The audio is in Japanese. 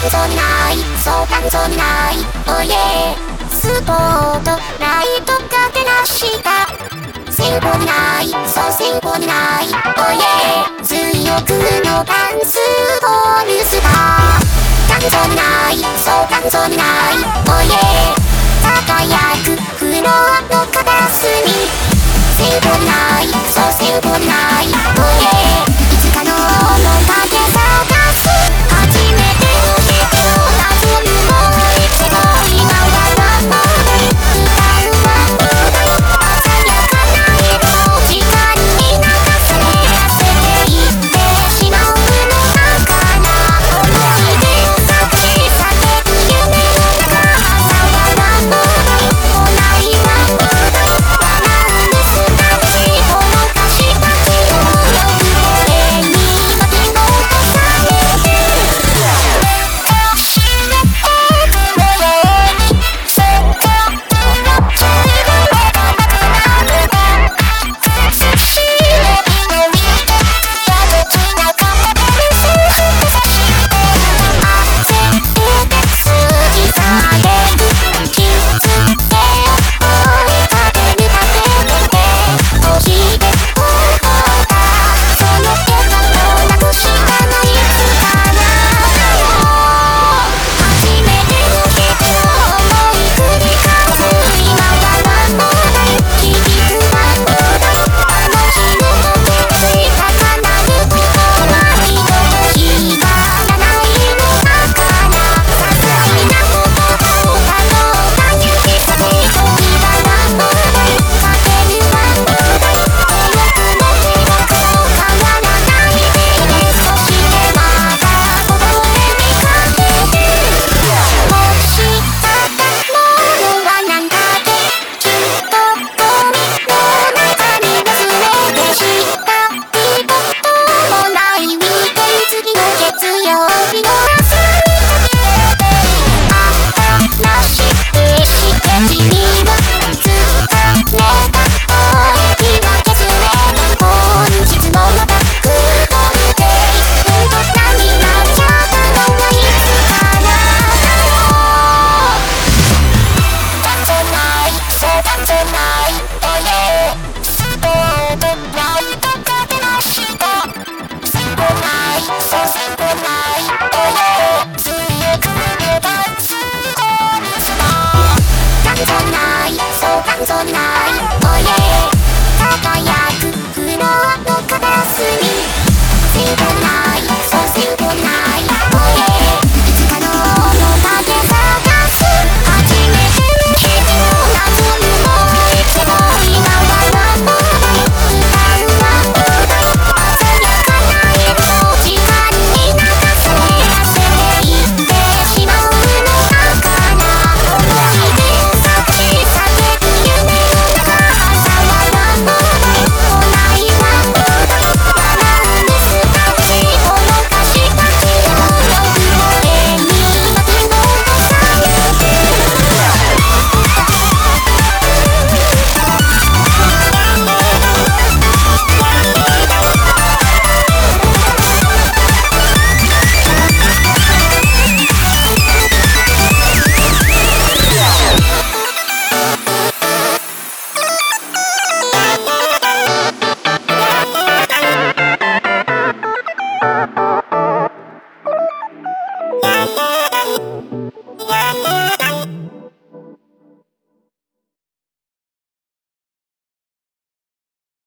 感想ないそう感想ないおいえ。スポートライトが照らした。戦後ない。そう戦後ない。おいえ。強くのダンスホールスター。感想ないそう感想ないおいえ輝くフロアの片隅。戦後ない。そう戦後ない。おいえ。ない。そう感想ない